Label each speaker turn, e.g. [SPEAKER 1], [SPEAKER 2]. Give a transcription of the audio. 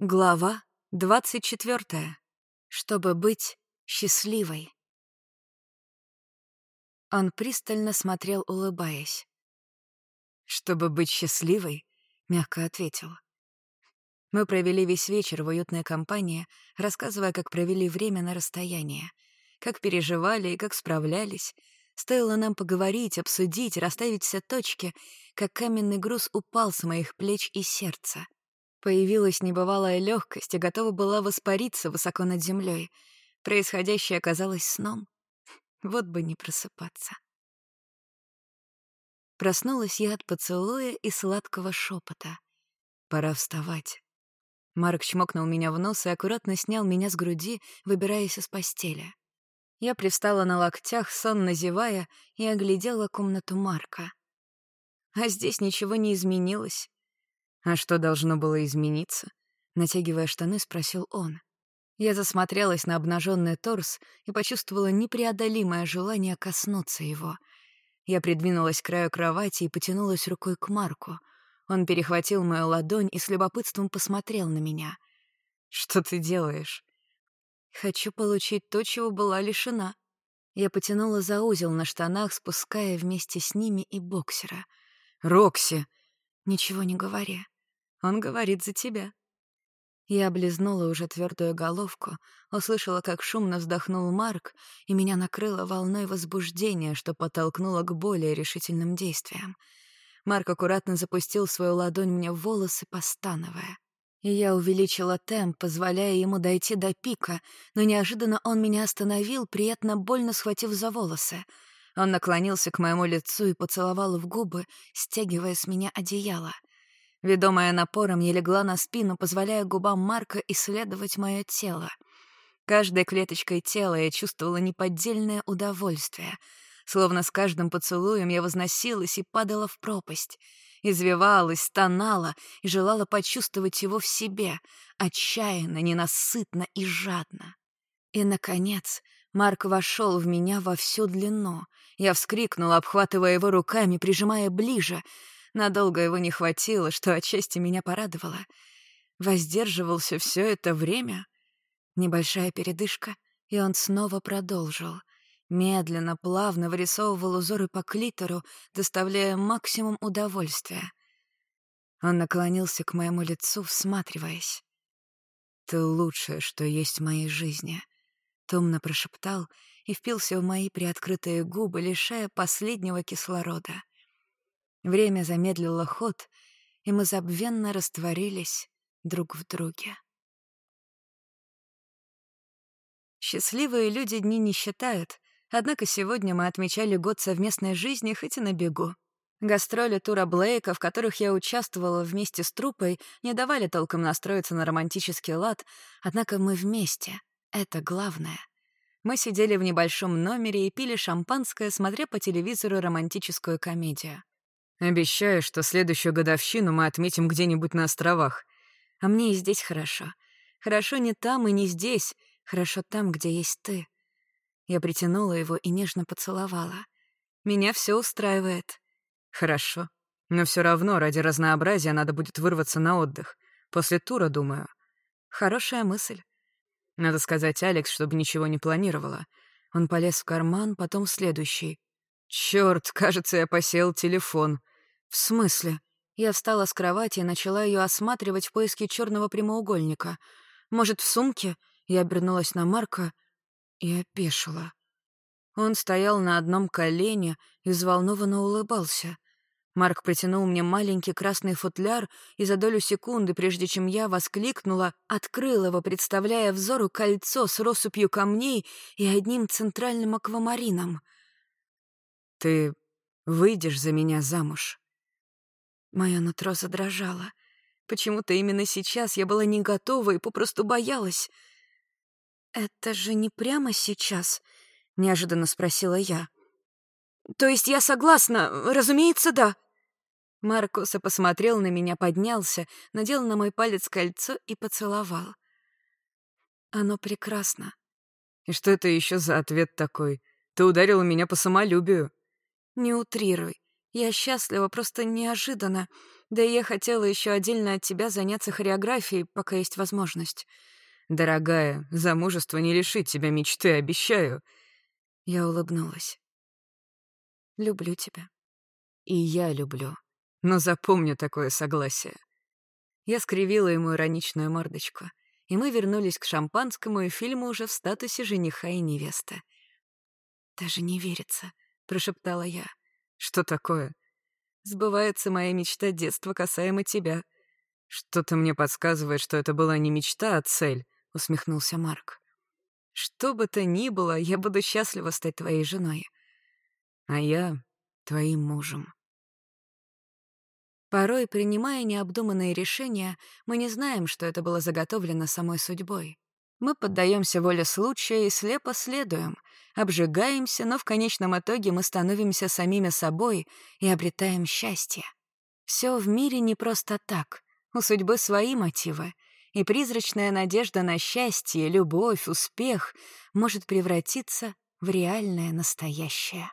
[SPEAKER 1] Глава 24. Чтобы быть счастливой. Он пристально смотрел, улыбаясь. «Чтобы быть счастливой», — мягко ответил. Мы провели весь вечер в уютной компании, рассказывая, как провели время на расстоянии, как переживали и как справлялись. Стоило нам поговорить, обсудить, расставить все точки, как каменный груз упал с моих плеч и сердца — Появилась небывалая легкость и готова была воспариться высоко над землей. Происходящее оказалось сном. Вот бы не просыпаться. Проснулась я от поцелуя и сладкого шепота. Пора вставать. Марк чмокнул меня в нос и аккуратно снял меня с груди, выбираясь из постели. Я привстала на локтях, сонно зевая, и оглядела комнату Марка. А здесь ничего не изменилось. «А что должно было измениться?» Натягивая штаны, спросил он. Я засмотрелась на обнаженный торс и почувствовала непреодолимое желание коснуться его. Я придвинулась к краю кровати и потянулась рукой к Марку. Он перехватил мою ладонь и с любопытством посмотрел на меня. «Что ты делаешь?» «Хочу получить то, чего была лишена». Я потянула за узел на штанах, спуская вместе с ними и боксера. «Рокси!» «Ничего не говори. Он говорит за тебя». Я облизнула уже твердую головку, услышала, как шумно вздохнул Марк, и меня накрыло волной возбуждения, что подтолкнуло к более решительным действиям. Марк аккуратно запустил свою ладонь мне в волосы, постановая. И я увеличила темп, позволяя ему дойти до пика, но неожиданно он меня остановил, приятно больно схватив за волосы. Он наклонился к моему лицу и поцеловал в губы, стягивая с меня одеяло — Ведомая напором, я легла на спину, позволяя губам Марка исследовать мое тело. Каждой клеточкой тела я чувствовала неподдельное удовольствие. Словно с каждым поцелуем я возносилась и падала в пропасть. Извивалась, стонала и желала почувствовать его в себе, отчаянно, ненасытно и жадно. И, наконец, Марк вошел в меня во всю длину. Я вскрикнула, обхватывая его руками, прижимая ближе — Надолго его не хватило, что отчасти меня порадовало. Воздерживался все это время. Небольшая передышка, и он снова продолжил. Медленно, плавно вырисовывал узоры по клитору, доставляя максимум удовольствия. Он наклонился к моему лицу, всматриваясь. «Ты лучшее, что есть в моей жизни», — томно прошептал и впился в мои приоткрытые губы, лишая последнего кислорода. Время замедлило ход, и мы забвенно растворились друг в друге. Счастливые люди дни не считают, однако сегодня мы отмечали год совместной жизни, хоть и на бегу. Гастроли тура Блейка, в которых я участвовала вместе с труппой, не давали толком настроиться на романтический лад, однако мы вместе. Это главное. Мы сидели в небольшом номере и пили шампанское, смотря по телевизору романтическую комедию. Обещаю, что следующую годовщину мы отметим где-нибудь на островах. А мне и здесь хорошо. Хорошо не там и не здесь. Хорошо там, где есть ты. Я притянула его и нежно поцеловала. Меня все устраивает. Хорошо. Но все равно ради разнообразия надо будет вырваться на отдых. После тура, думаю. Хорошая мысль. Надо сказать Алекс, чтобы ничего не планировала. Он полез в карман, потом следующий. Черт, кажется, я посел телефон. «В смысле?» Я встала с кровати и начала ее осматривать в поиске черного прямоугольника. «Может, в сумке?» Я обернулась на Марка и опешила. Он стоял на одном колене и взволнованно улыбался. Марк протянул мне маленький красный футляр, и за долю секунды, прежде чем я воскликнула, открыл его, представляя взору кольцо с россыпью камней и одним центральным аквамарином. «Ты выйдешь за меня замуж?» Мое нутро задрожало. Почему-то именно сейчас я была не готова и попросту боялась. «Это же не прямо сейчас?» — неожиданно спросила я. «То есть я согласна, разумеется, да». Маркуса посмотрел на меня, поднялся, надел на мой палец кольцо и поцеловал. «Оно прекрасно». «И что это еще за ответ такой? Ты ударила меня по самолюбию». «Не утрируй. Я счастлива, просто неожиданно. Да и я хотела еще отдельно от тебя заняться хореографией, пока есть возможность.
[SPEAKER 2] Дорогая, замужество не лишит тебя мечты, обещаю.
[SPEAKER 1] Я улыбнулась. Люблю тебя.
[SPEAKER 2] И я люблю. Но запомню такое согласие. Я скривила ему ироничную мордочку, и мы вернулись к шампанскому и фильму уже в статусе жениха и невесты.
[SPEAKER 1] «Даже не верится», — прошептала я.
[SPEAKER 2] «Что такое?»
[SPEAKER 1] «Сбывается моя мечта детства касаемо тебя».
[SPEAKER 2] «Что-то мне подсказывает, что это была не мечта, а цель», — усмехнулся Марк.
[SPEAKER 1] «Что бы то ни было, я буду счастлива стать твоей женой».
[SPEAKER 2] «А я — твоим мужем».
[SPEAKER 1] Порой, принимая необдуманные решения, мы не знаем, что это было заготовлено самой судьбой. Мы поддаемся воле случая и слепо следуем, обжигаемся, но в конечном итоге мы становимся самими собой и обретаем счастье. Все в мире не просто так. У судьбы свои мотивы, и призрачная надежда на счастье, любовь, успех может превратиться в реальное настоящее.